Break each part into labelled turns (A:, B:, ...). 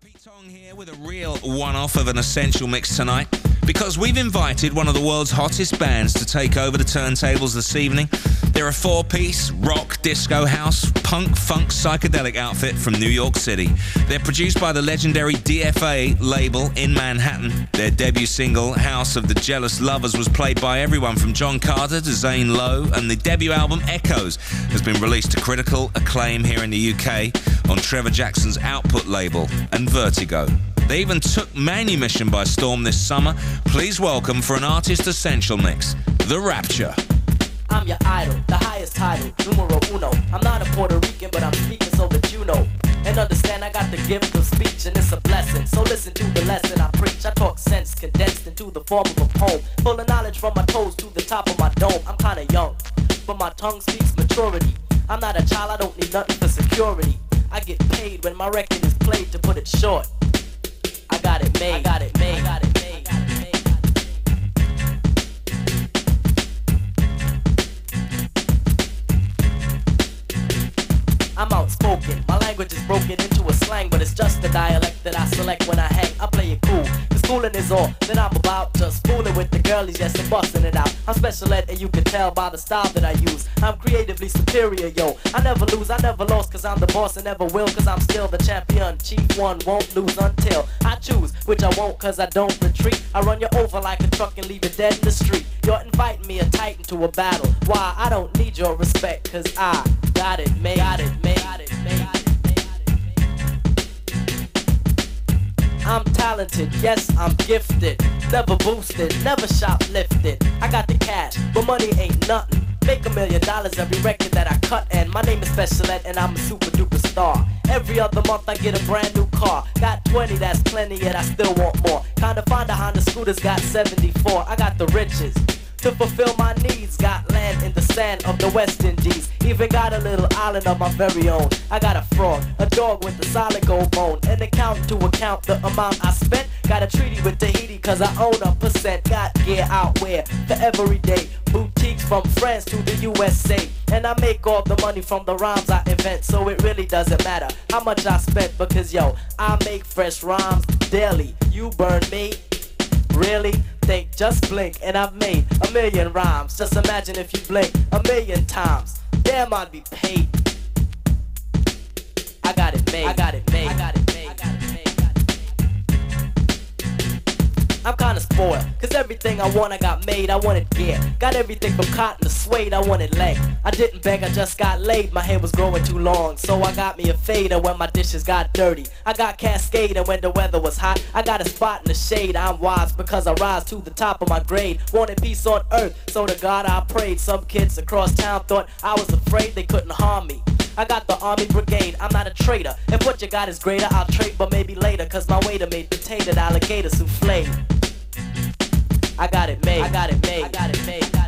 A: Pete Tong here with a real one off of an essential mix tonight because we've invited one of the world's hottest bands to take over the turntables this evening. They're a four piece rock, disco, house, punk, funk, psychedelic outfit from New York City. They're produced by the legendary DFA label in Manhattan. Their debut single, House of the Jealous Lovers, was played by everyone from Jon Carter to Zane Lowe, and the debut album, Echoes, has been released to critical acclaim here in the UK on Trevor Jackson's Output label and Vertigo. They even took Manumission by storm this summer. Please welcome for an artist essential mix, The Rapture.
B: I'm your idol, the highest title, numero uno. I'm not a Puerto Rican, but I'm speaking so that you know. And understand I got the gift of speech and it's a blessing. So listen to the lesson I preach. I talk sense condensed into the form of a poem. Full of knowledge from my toes to the top of my dome. I'm kinda young, but my tongue speaks maturity. I'm not a child, I don't need nothing for security. I get paid when my record is played to put it short. I got it made. I got it made. I got it made. I'm outspoken. My language is broken into a slang, but it's just the dialect that I select when I hang. I play it cool. Fooling is all that I'm about. Just fooling with the girlies, yes, and busting it out. I'm special ed, and you can tell by the style that I use. I'm creatively superior, yo. I never lose, I never lost, cause I'm the boss and never will, cause I'm still the champion. Chief one won't lose until I choose, which I won't, cause I don't retreat. I run you over like a truck and leave you dead in the street. You're inviting me a titan to a battle. Why? I don't need your respect, cause I got it made. Got it made. Got it. I'm talented, yes, I'm gifted. Never boosted, never shoplifted. I got the cash, but money ain't nothing. Make a million dollars every record that I cut, and my name is Special Ed, and I'm a super duper star. Every other month I get a brand new car. Got 20, that's plenty, yet I still want more. Kinda find a Honda Scooter's got 74. I got the riches to fulfill my needs. Got land in the sand of the West Indies. Even got a little island of my very own. I got a frog, a dog with a solid gold bone. An account to account the amount I spent. Got a treaty with Tahiti cause I own a percent. Got gear out where for every day. Boutiques from France to the USA. And I make all the money from the rhymes I invent. So it really doesn't matter how much I spent because yo, I make fresh rhymes daily. You burn me. Really? Think, just blink, and I've made a million rhymes. Just imagine if you blink a million times. Damn, I'd be paid. I got it made. I got it made. I got it I'm kinda spoiled, cause everything I want I got made, I wanted gear. Got everything from cotton to suede, I wanted leg. I didn't beg, I just got laid, my hair was growing too long. So I got me a fader when my dishes got dirty. I got cascade when the weather was hot. I got a spot in the shade, I'm wise because I rise to the top of my grade. Wanted peace on earth, so to God I prayed. Some kids across town thought I was afraid they couldn't harm me. I got the army brigade, I'm not a traitor. If what you got is greater, I'll trade, but maybe later. Cause my waiter made potato alligator souffle. I got it made. I got it made. I got it made.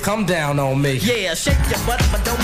C: Come down on me.
D: Yeah, shake your butt, but don't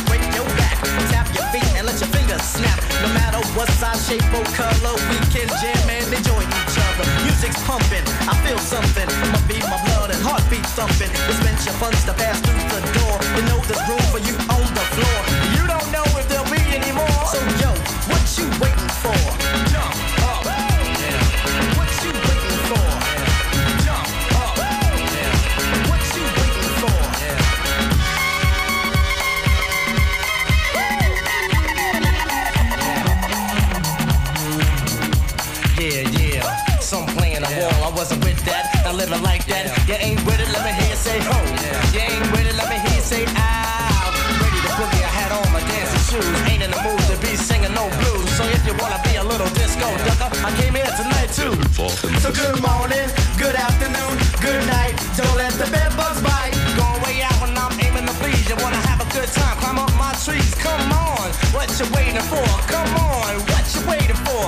C: tonight too. So good morning, good afternoon, good night. Don't let the bed bugs bite. Going way out when I'm aiming to please. You wanna have a good time, climb up my trees. Come on, what you waiting for? Come on, what you waiting for?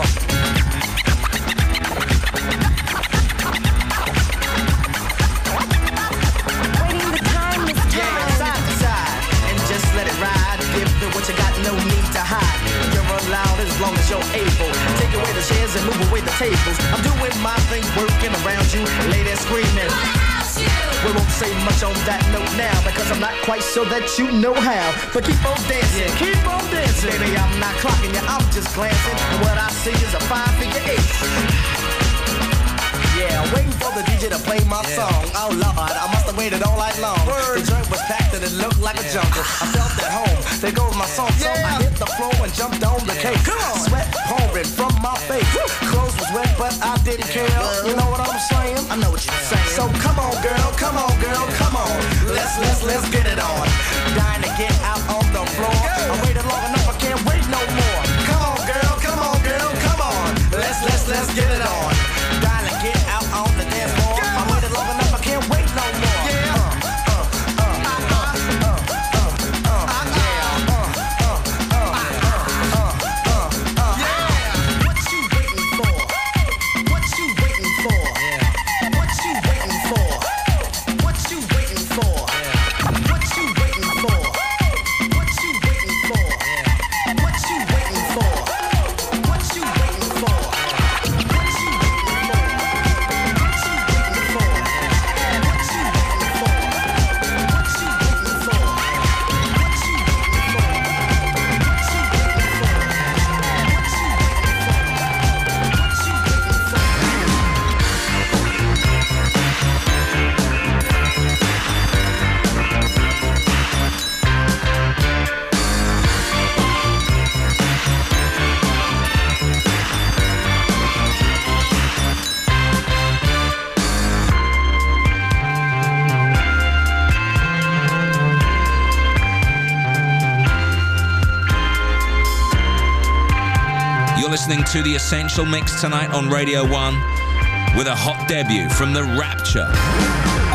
D: Yeah, side to side, and just let it ride. Give it what you got, no need to hide. You're allowed as long as you're able. Take away the chairs and move away the tables. I'm doing my thing, working around you, ladies screaming. We won't say much on that note now because I'm not quite sure that you know how. But keep on dancing, keep on dancing. Baby, I'm not clocking you, I'm just glancing. And what I see is a five figure eight. Yeah, waiting for the DJ to play my song. Oh Lord, I must have waited all night long. The joint was packed and it looked like a jungle. I felt at home. There goes my song. So I hit the floor and jumped on the cake. Sweat pouring from my face. Clothes was wet, but I didn't care. You know what I'm saying? I know what you're saying. So come on, girl, come on, girl, come on. Let's let's let's get it on. Dying to get out on the floor. I waited long enough, I can't wait no more. Come on, girl, come on, girl, come on. Let's let's let's get
A: listening to the Essential Mix tonight on Radio 1 with a hot debut from The Rapture.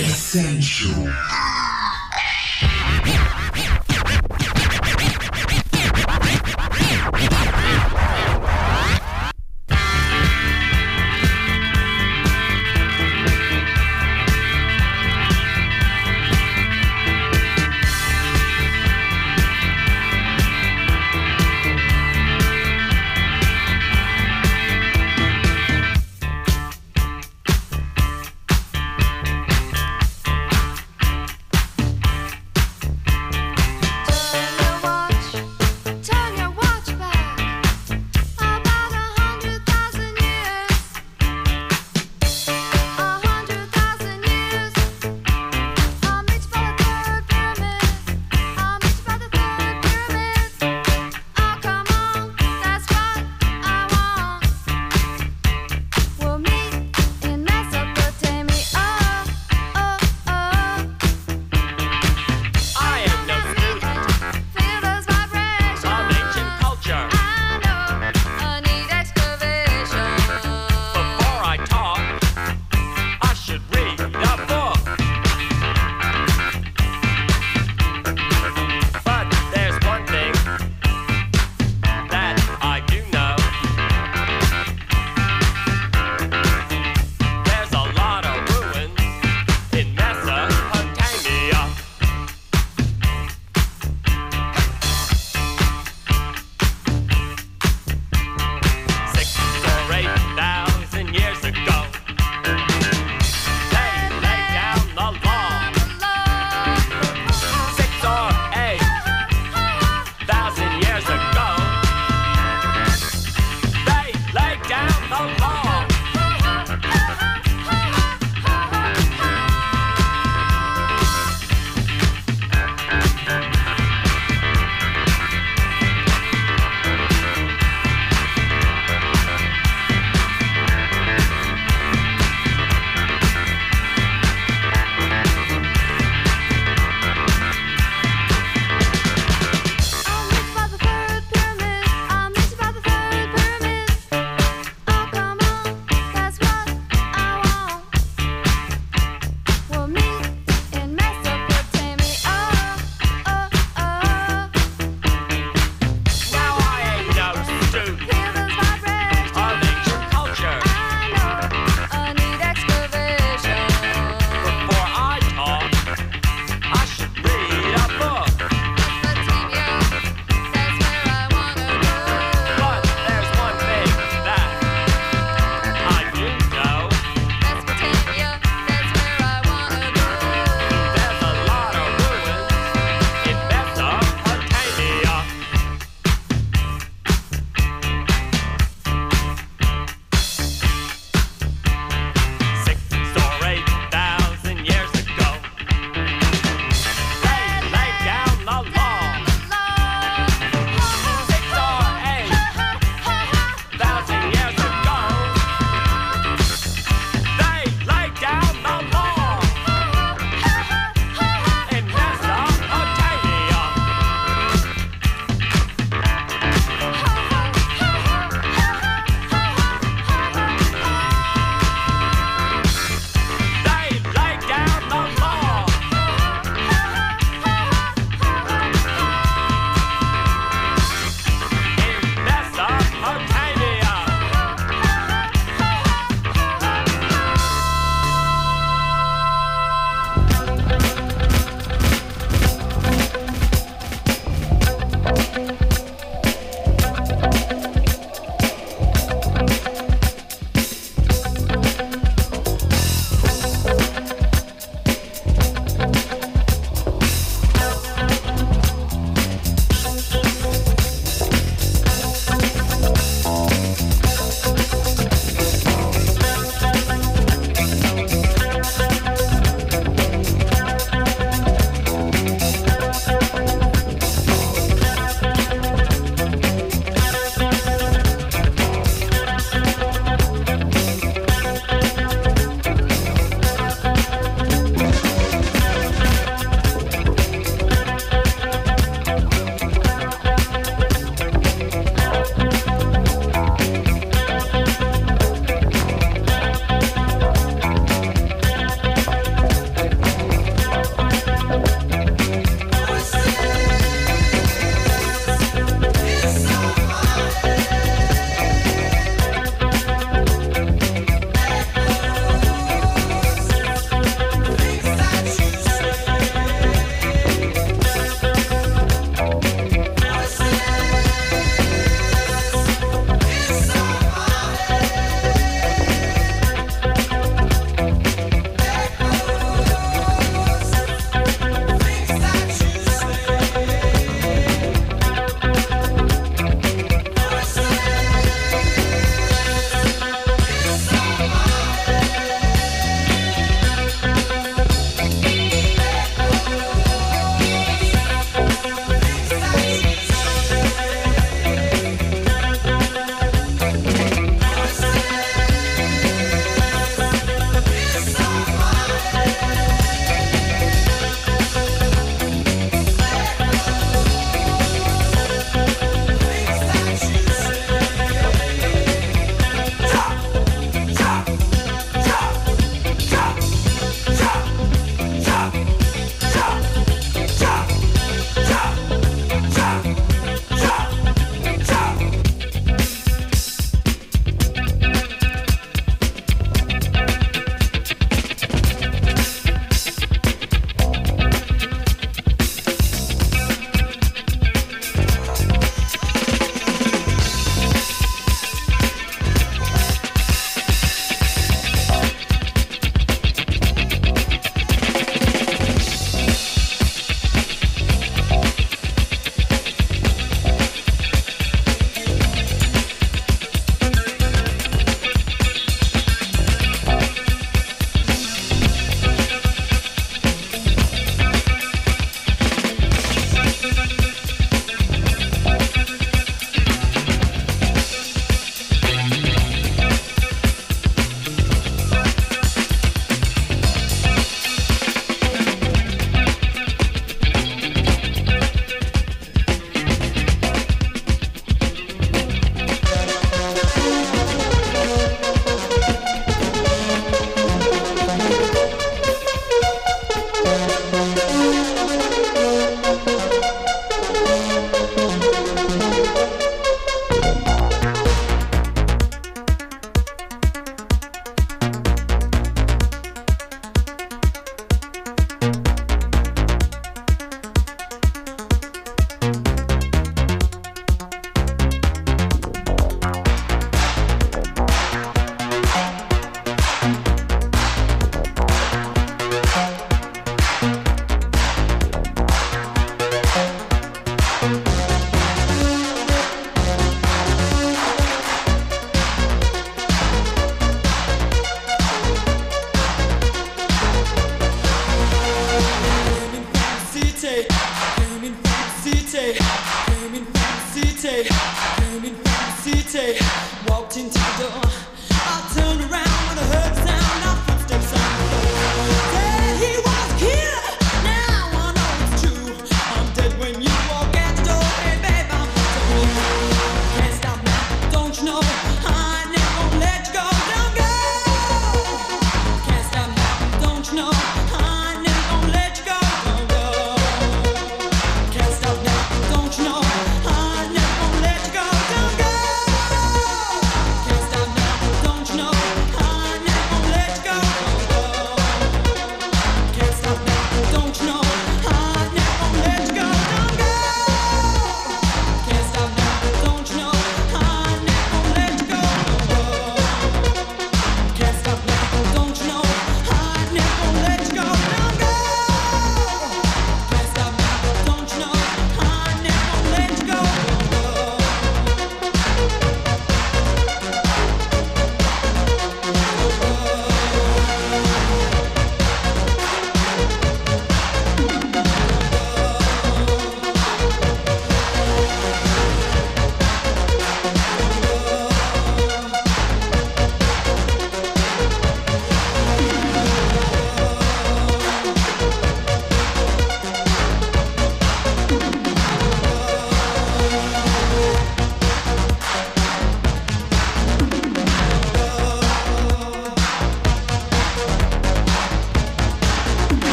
E: Essential.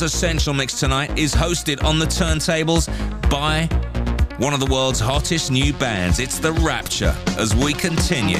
F: Essential Mix tonight is hosted on the turntables by one of the world's hottest new bands. It's The Rapture as we continue.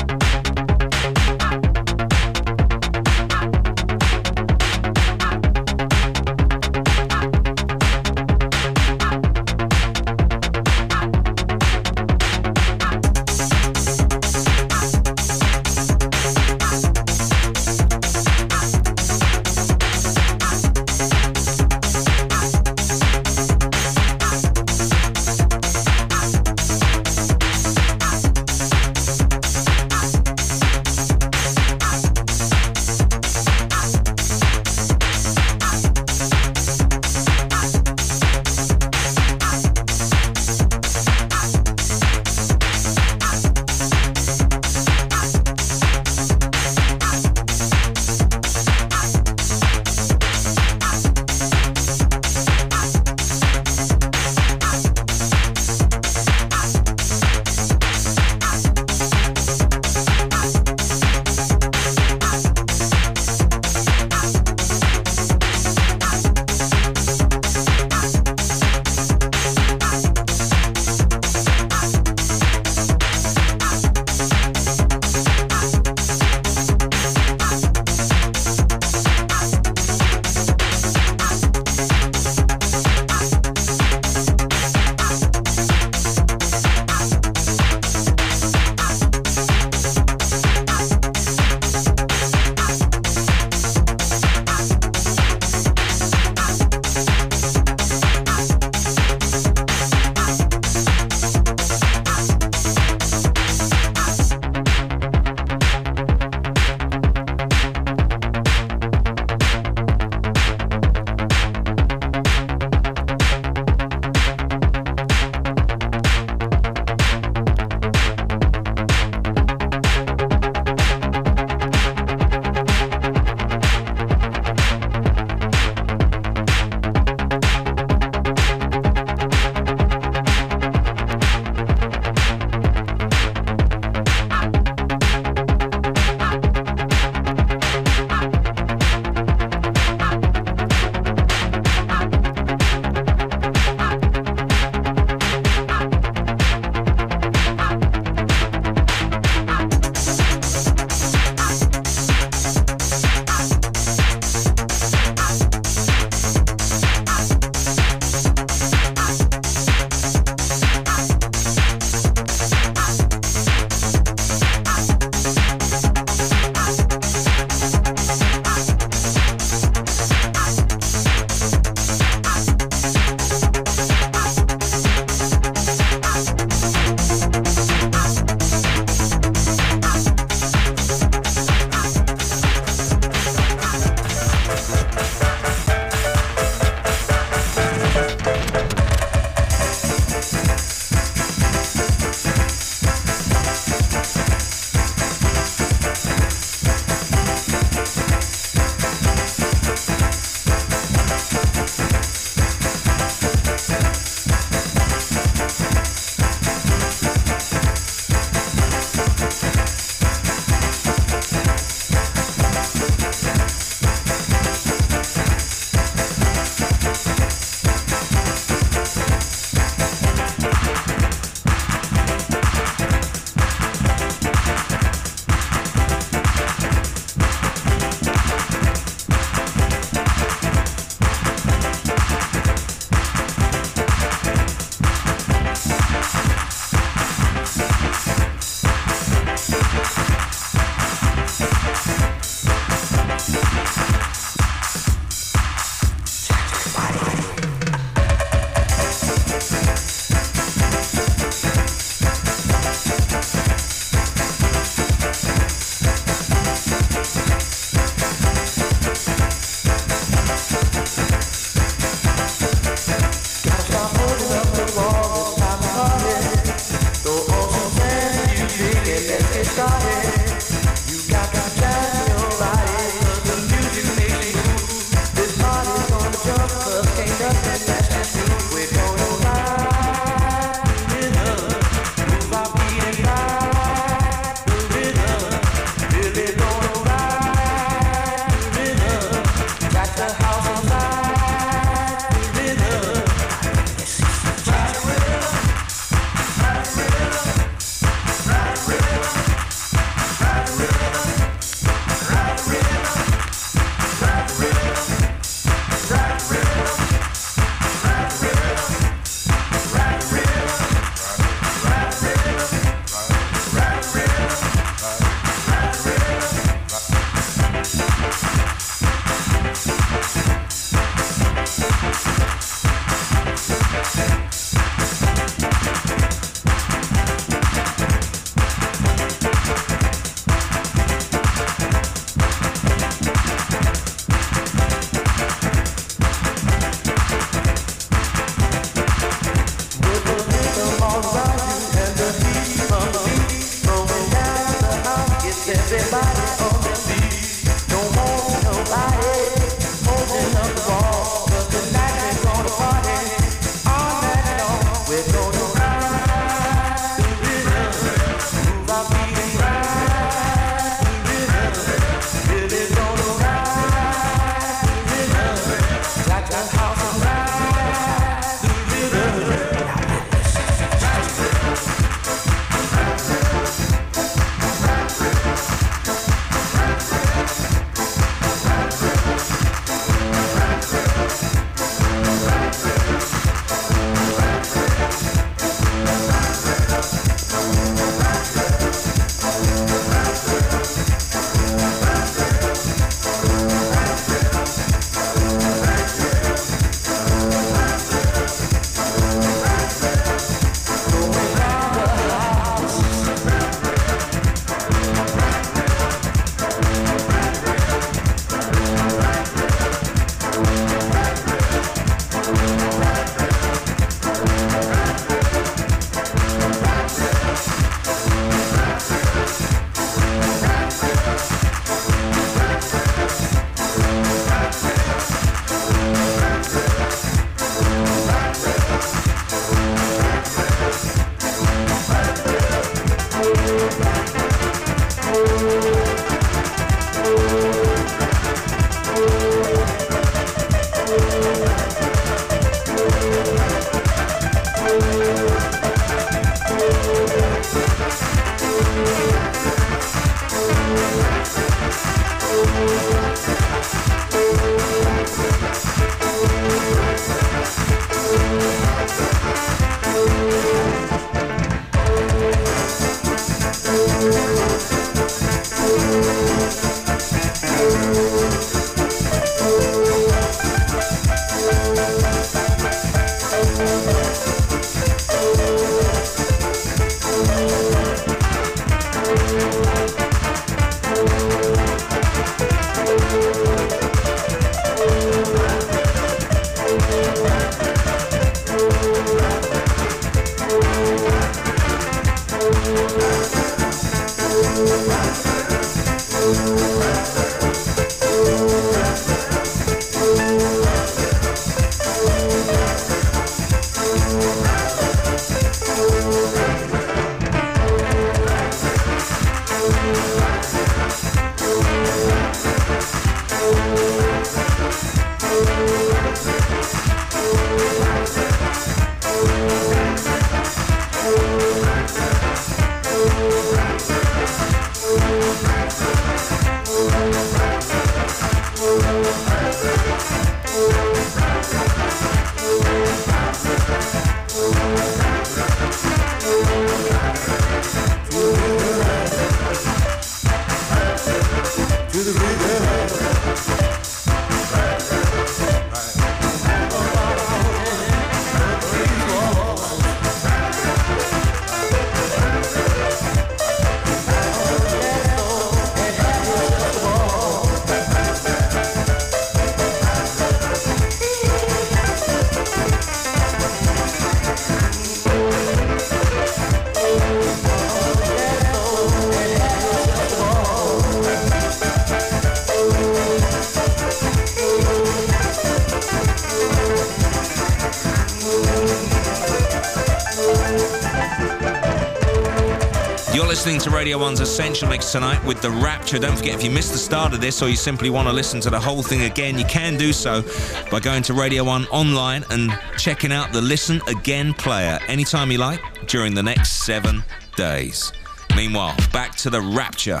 A: Listening to Radio 1's Essential Mix tonight with The Rapture. Don't forget, if you missed the start of this or you simply want to listen to the whole thing again, you can do so by going to Radio 1 online and checking out the Listen Again player anytime you like during the next seven days. Meanwhile, back to The Rapture.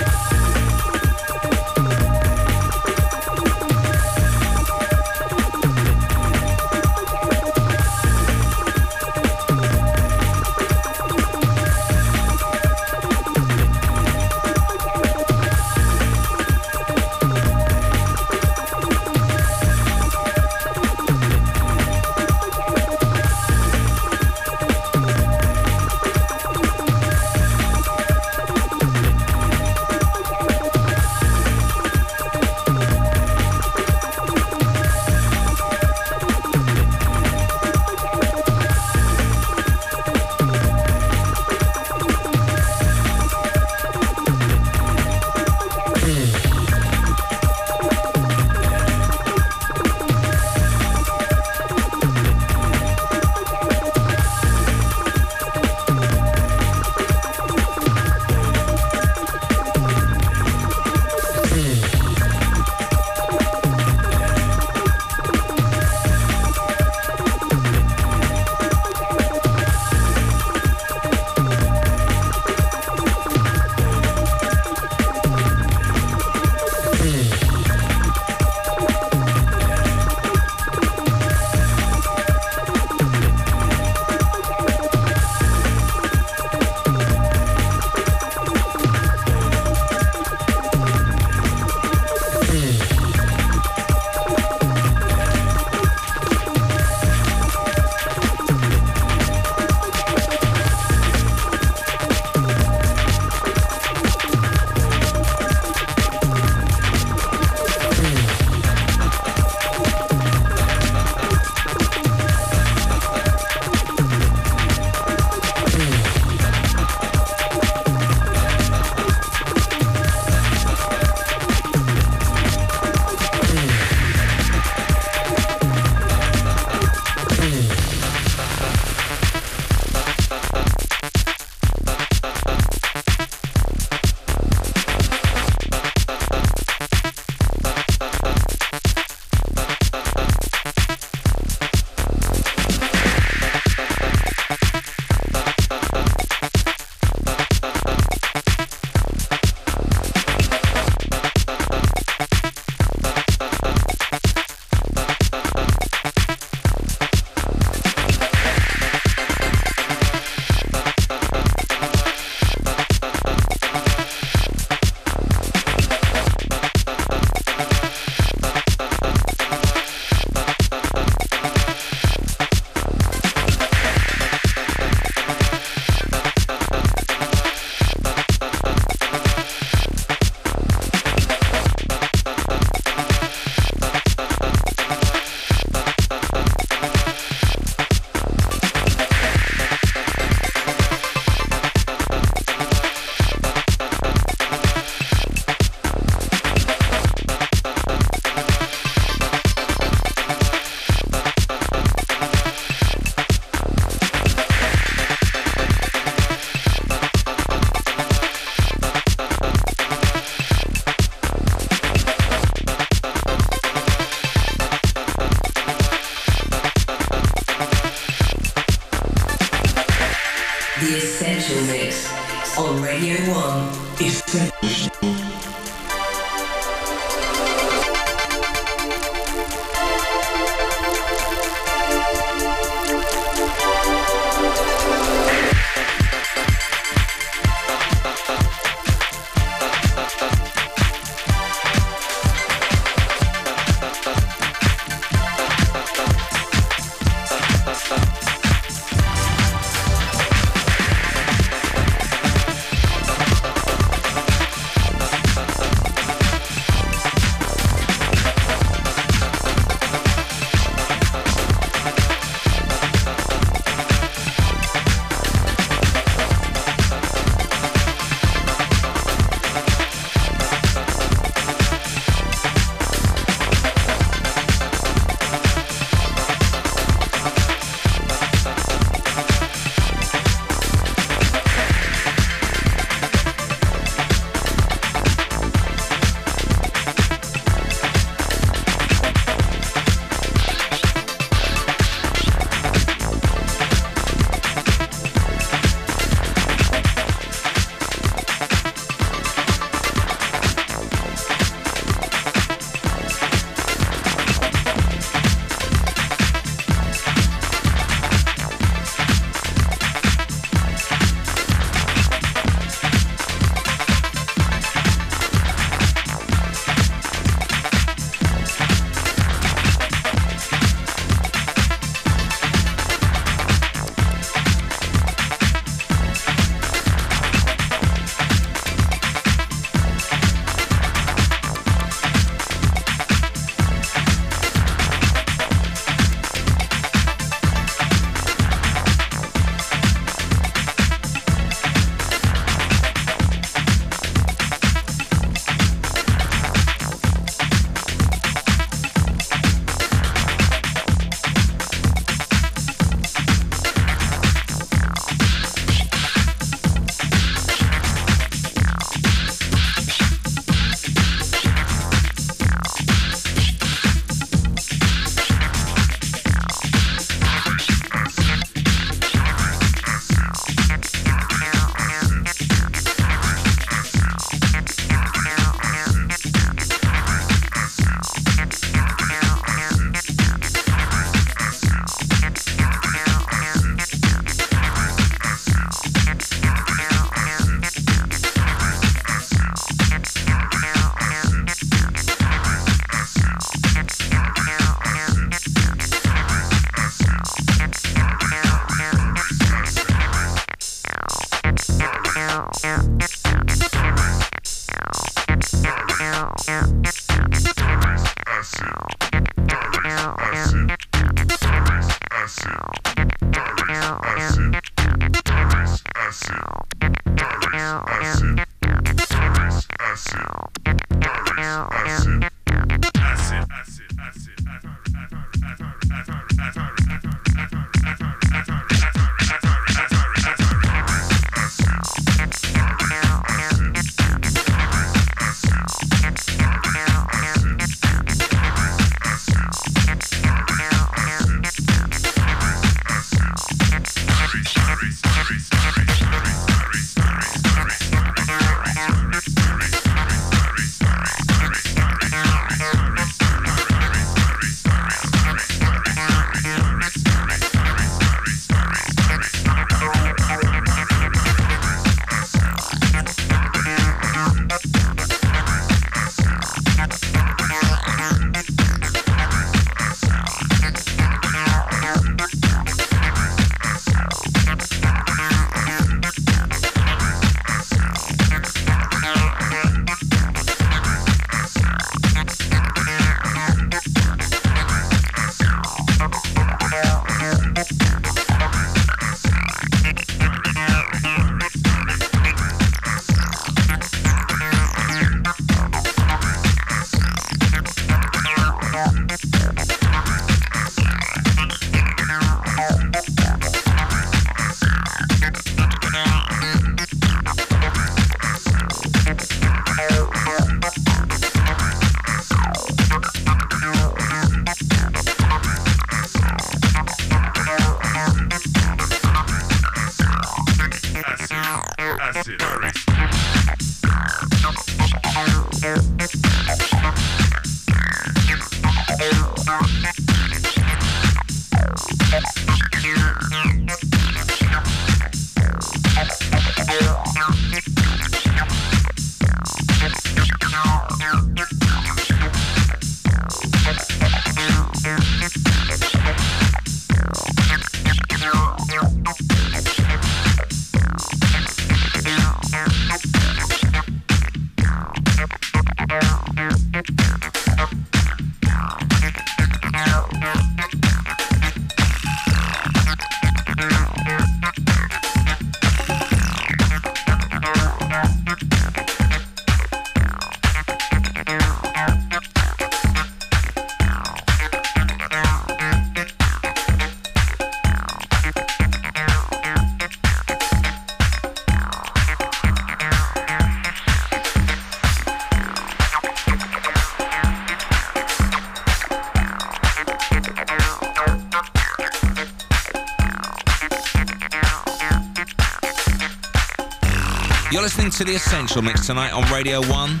G: To The Essential Mix tonight on Radio 1.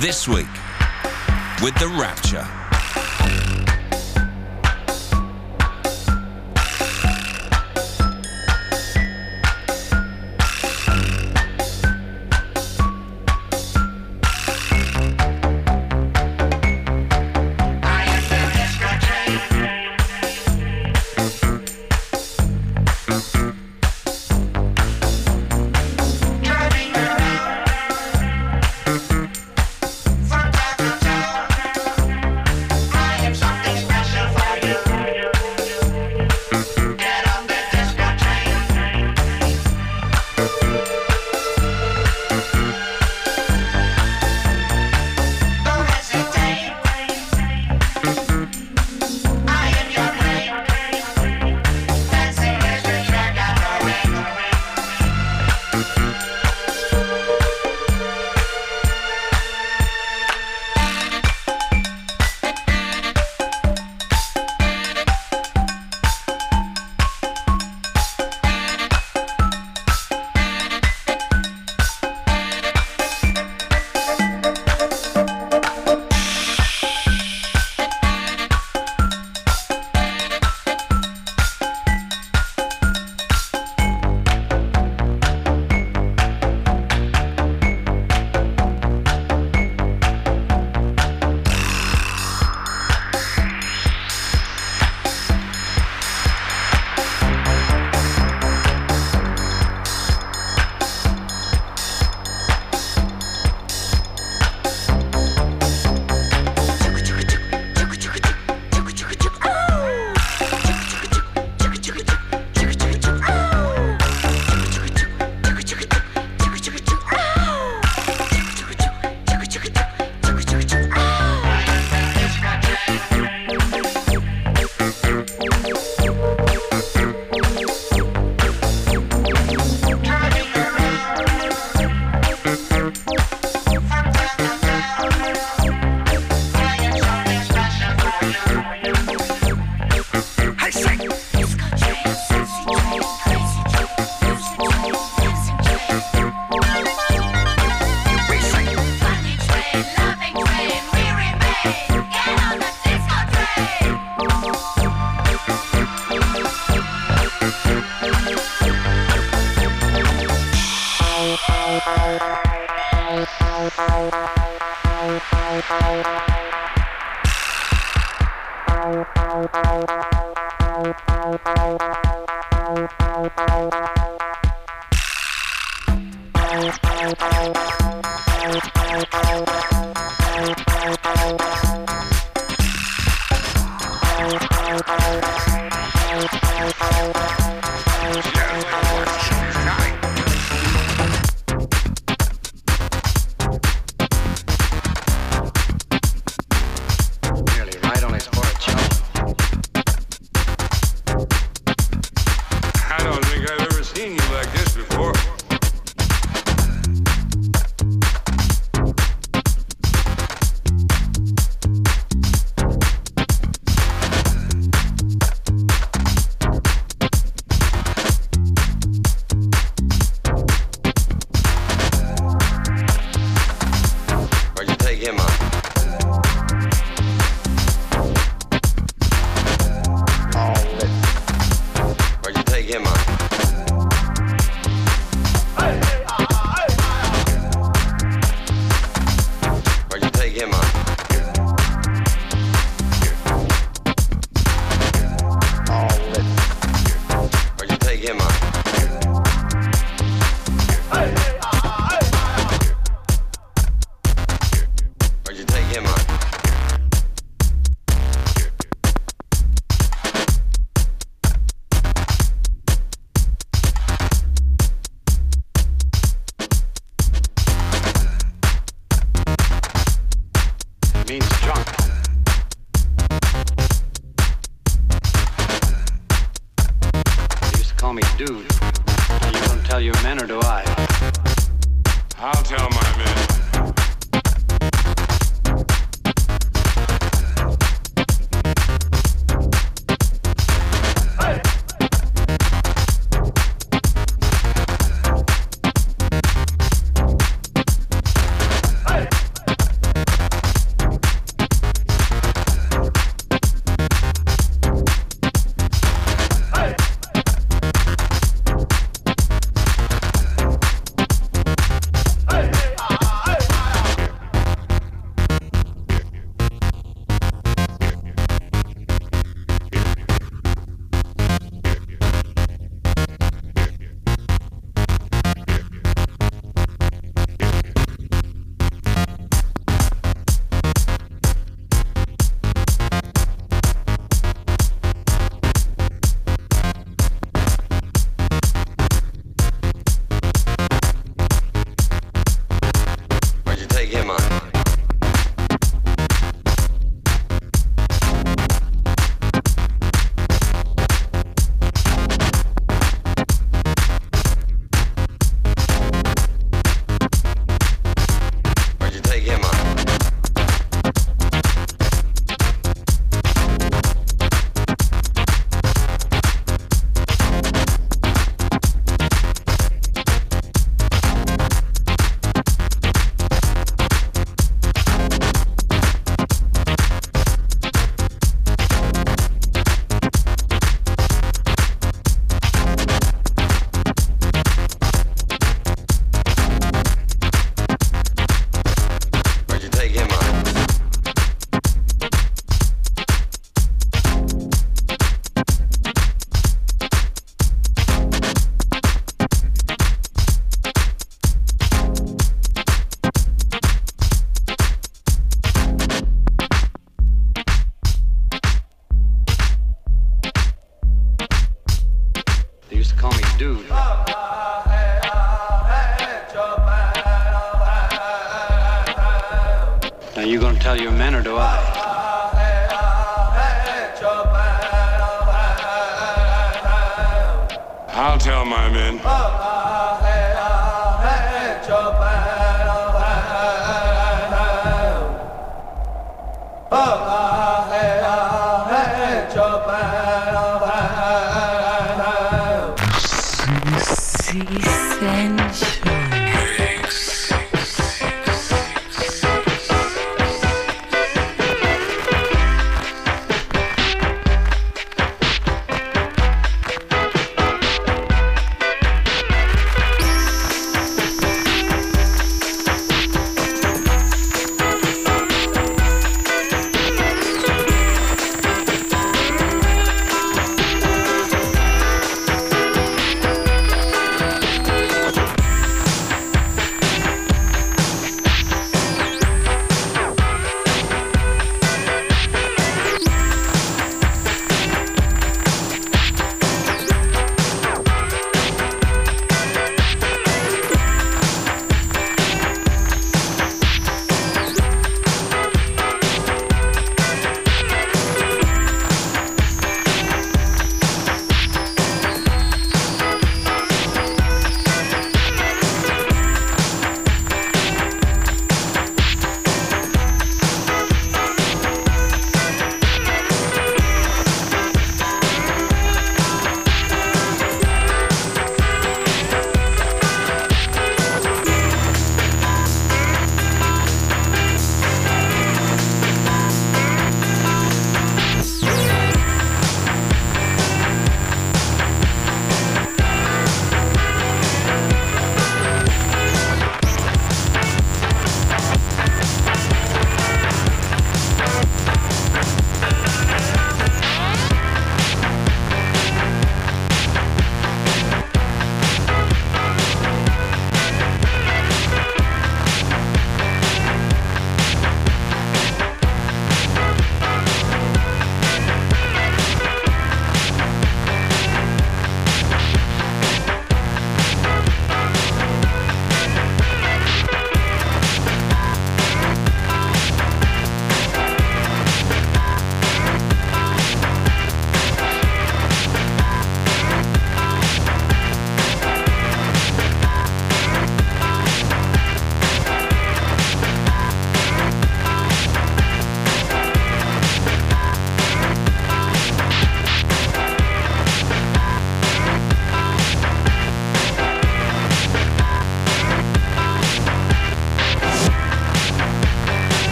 G: This week, with The Rapture.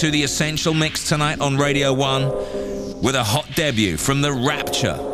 H: To
A: the Essential Mix tonight on Radio 1 with a hot debut from The Rapture.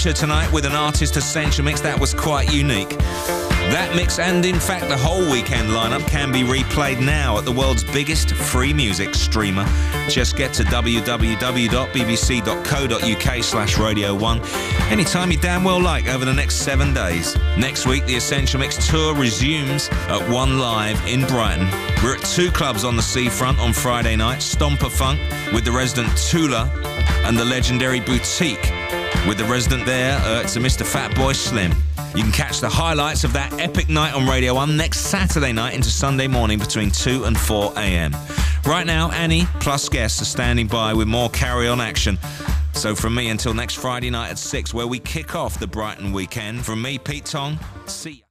A: Tonight with an artist essential mix that was quite unique. That mix and in fact the whole weekend lineup can be replayed now at the world's biggest free music streamer. Just get to www.bbc.co.uk slash radio 1 anytime you damn well like over the next seven days. Next week the Essential Mix tour resumes at One Live in Brighton. We're at two clubs on the seafront on Friday night, Stomper Funk with the resident Tula and the legendary Boutique with the resident there, uh, it's a Mr. Fatboy Slim. You can catch the highlights of that epic night on Radio 1 next Saturday night into Sunday morning between 2 and 4 a.m. Right now, Annie plus guests are standing by with more carry on action. So from me until next Friday night at 6, where we kick off the Brighton weekend, from me, Pete Tong, see ya.